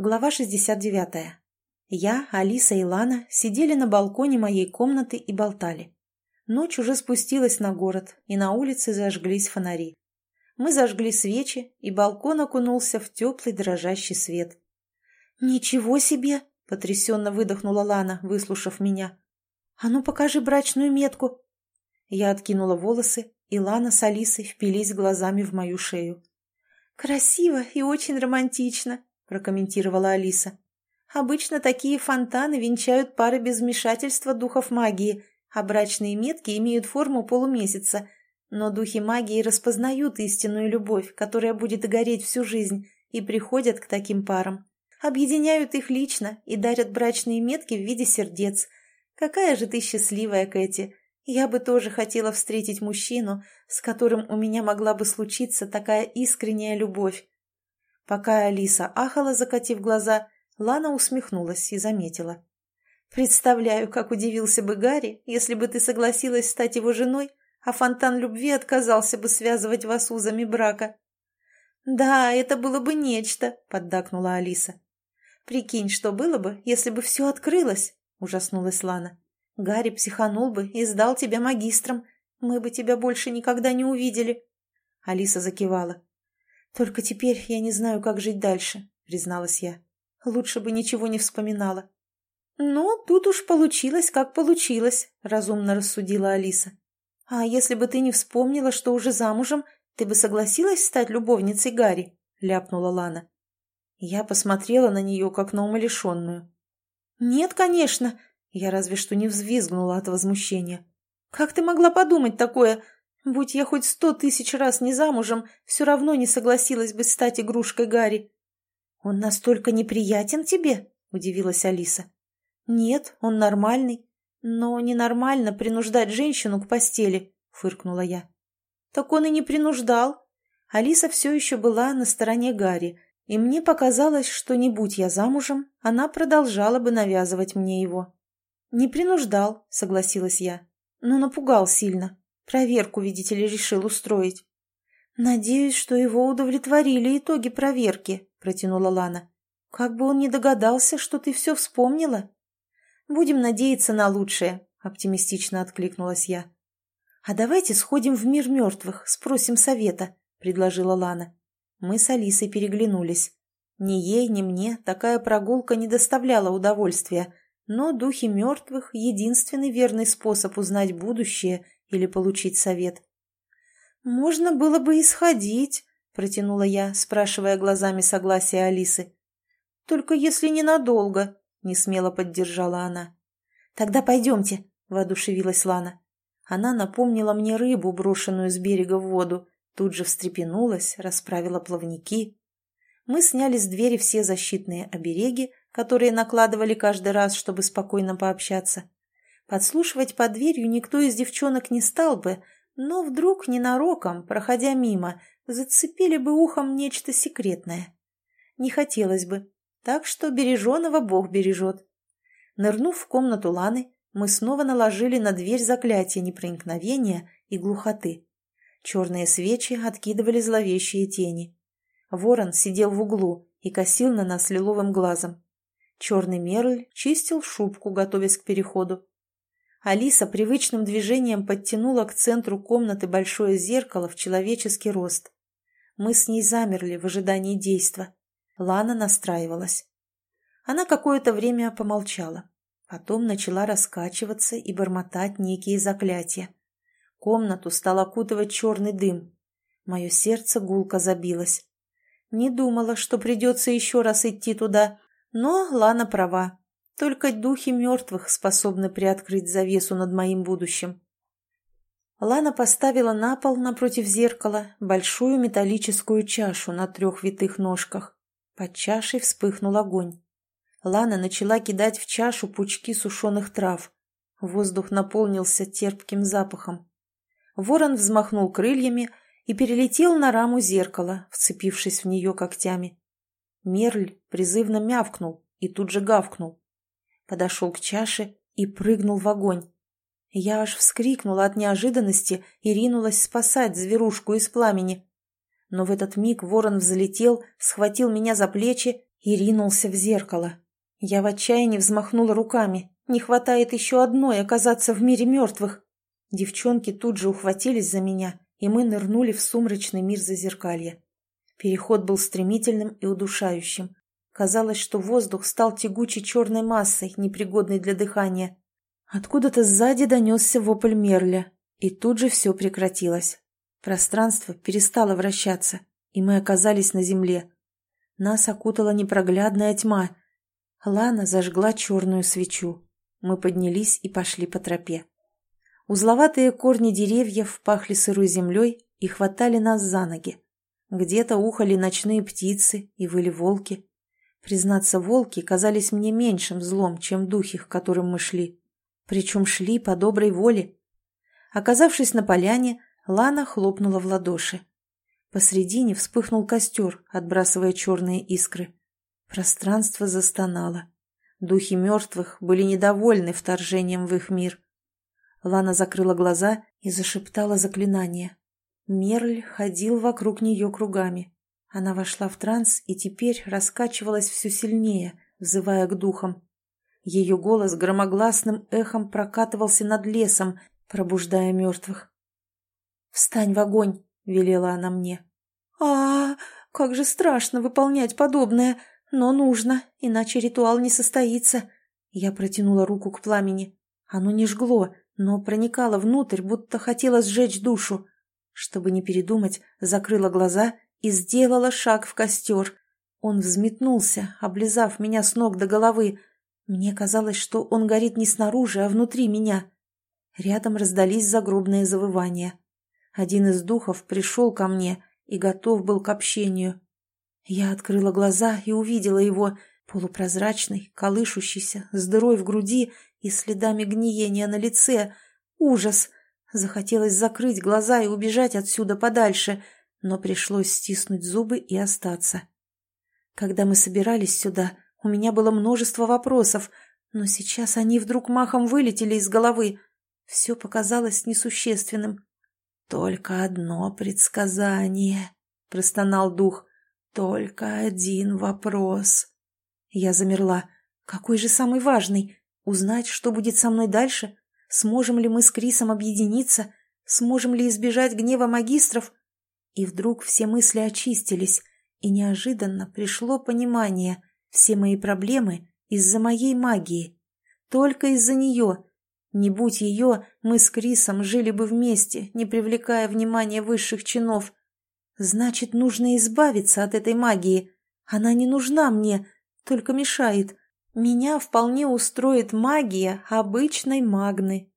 Глава 69. Я, Алиса и Лана сидели на балконе моей комнаты и болтали. Ночь уже спустилась на город, и на улице зажглись фонари. Мы зажгли свечи, и балкон окунулся в теплый дрожащий свет. «Ничего себе!» — потрясенно выдохнула Лана, выслушав меня. «А ну покажи брачную метку!» Я откинула волосы, и Лана с Алисой впились глазами в мою шею. «Красиво и очень романтично!» Прокомментировала Алиса. «Обычно такие фонтаны венчают пары без вмешательства духов магии, а брачные метки имеют форму полумесяца. Но духи магии распознают истинную любовь, которая будет гореть всю жизнь, и приходят к таким парам. Объединяют их лично и дарят брачные метки в виде сердец. Какая же ты счастливая, Кэти! Я бы тоже хотела встретить мужчину, с которым у меня могла бы случиться такая искренняя любовь. Пока Алиса ахала, закатив глаза, Лана усмехнулась и заметила. «Представляю, как удивился бы Гарри, если бы ты согласилась стать его женой, а фонтан любви отказался бы связывать вас узами брака». «Да, это было бы нечто», — поддакнула Алиса. «Прикинь, что было бы, если бы все открылось», — ужаснулась Лана. «Гарри психанул бы и сдал тебя магистром. Мы бы тебя больше никогда не увидели». Алиса закивала. «Только теперь я не знаю, как жить дальше», — призналась я. «Лучше бы ничего не вспоминала». «Ну, тут уж получилось, как получилось», — разумно рассудила Алиса. «А если бы ты не вспомнила, что уже замужем, ты бы согласилась стать любовницей Гарри?» — ляпнула Лана. Я посмотрела на нее, как на умалишенную. «Нет, конечно!» Я разве что не взвизгнула от возмущения. «Как ты могла подумать такое? Будь я хоть сто тысяч раз не замужем, все равно не согласилась бы стать игрушкой Гарри. «Он настолько неприятен тебе?» – удивилась Алиса. «Нет, он нормальный. Но ненормально принуждать женщину к постели», – фыркнула я. «Так он и не принуждал». Алиса все еще была на стороне Гарри, и мне показалось, что не будь я замужем, она продолжала бы навязывать мне его. «Не принуждал», — согласилась я, — «но напугал сильно. Проверку, видите ли, решил устроить. «Надеюсь, что его удовлетворили итоги проверки», — протянула Лана. «Как бы он не догадался, что ты все вспомнила?» «Будем надеяться на лучшее», — оптимистично откликнулась я. «А давайте сходим в мир мертвых, спросим совета», — предложила Лана. Мы с Алисой переглянулись. Ни ей, ни мне такая прогулка не доставляла удовольствия, но духи мертвых — единственный верный способ узнать будущее или получить совет. «Можно было бы исходить», — протянула я, спрашивая глазами согласия Алисы. «Только если ненадолго», — несмело поддержала она. «Тогда пойдемте», — воодушевилась Лана. Она напомнила мне рыбу, брошенную с берега в воду, тут же встрепенулась, расправила плавники. Мы сняли с двери все защитные обереги, которые накладывали каждый раз, чтобы спокойно пообщаться. Подслушивать под дверью никто из девчонок не стал бы, но вдруг ненароком, проходя мимо, зацепили бы ухом нечто секретное. Не хотелось бы, так что береженого Бог бережет. Нырнув в комнату Ланы, мы снова наложили на дверь заклятие непроникновения и глухоты. Черные свечи откидывали зловещие тени. Ворон сидел в углу и косил на нас лиловым глазом. Черный мерль чистил шубку, готовясь к переходу. Алиса привычным движением подтянула к центру комнаты большое зеркало в человеческий рост. Мы с ней замерли в ожидании действа. Лана настраивалась. Она какое-то время помолчала. Потом начала раскачиваться и бормотать некие заклятия. Комнату стал окутывать черный дым. Мое сердце гулко забилось. Не думала, что придется еще раз идти туда, но Лана права. Только духи мертвых способны приоткрыть завесу над моим будущим. Лана поставила на пол напротив зеркала большую металлическую чашу на трех витых ножках. Под чашей вспыхнул огонь. Лана начала кидать в чашу пучки сушеных трав. Воздух наполнился терпким запахом. Ворон взмахнул крыльями и перелетел на раму зеркала, вцепившись в нее когтями. Мерль призывно мявкнул и тут же гавкнул подошел к чаше и прыгнул в огонь. Я аж вскрикнула от неожиданности и ринулась спасать зверушку из пламени. Но в этот миг ворон взлетел, схватил меня за плечи и ринулся в зеркало. Я в отчаянии взмахнула руками. Не хватает еще одной оказаться в мире мертвых. Девчонки тут же ухватились за меня, и мы нырнули в сумрачный мир зазеркалья. Переход был стремительным и удушающим. Казалось, что воздух стал тягучей черной массой, непригодной для дыхания. Откуда-то сзади донесся вопль Мерля, и тут же все прекратилось. Пространство перестало вращаться, и мы оказались на земле. Нас окутала непроглядная тьма. Лана зажгла черную свечу. Мы поднялись и пошли по тропе. Узловатые корни деревьев пахли сырой землей и хватали нас за ноги. Где-то ухали ночные птицы и выли волки. Признаться, волки казались мне меньшим злом, чем духи, к которым мы шли. Причем шли по доброй воле. Оказавшись на поляне, Лана хлопнула в ладоши. Посредине вспыхнул костер, отбрасывая черные искры. Пространство застонало. Духи мертвых были недовольны вторжением в их мир. Лана закрыла глаза и зашептала заклинание. Мерль ходил вокруг нее кругами. Она вошла в транс и теперь раскачивалась все сильнее, взывая к духам. Ее голос громогласным эхом прокатывался над лесом, пробуждая мертвых. «Встань в огонь!» — велела она мне. а, как же страшно выполнять подобное, но нужно, иначе ритуал не состоится. Я протянула руку к пламени. Оно не жгло, но проникало внутрь, будто хотело сжечь душу. Чтобы не передумать, закрыла глаза и сделала шаг в костер. Он взметнулся, облизав меня с ног до головы. Мне казалось, что он горит не снаружи, а внутри меня. Рядом раздались загробные завывания. Один из духов пришел ко мне и готов был к общению. Я открыла глаза и увидела его, полупрозрачный, колышущийся, с дырой в груди и следами гниения на лице. Ужас! Захотелось закрыть глаза и убежать отсюда подальше — но пришлось стиснуть зубы и остаться. Когда мы собирались сюда, у меня было множество вопросов, но сейчас они вдруг махом вылетели из головы. Все показалось несущественным. «Только одно предсказание», — простонал дух. «Только один вопрос». Я замерла. «Какой же самый важный? Узнать, что будет со мной дальше? Сможем ли мы с Крисом объединиться? Сможем ли избежать гнева магистров? И вдруг все мысли очистились, и неожиданно пришло понимание. Все мои проблемы из-за моей магии. Только из-за нее. Не будь ее, мы с Крисом жили бы вместе, не привлекая внимания высших чинов. Значит, нужно избавиться от этой магии. Она не нужна мне, только мешает. Меня вполне устроит магия обычной магны.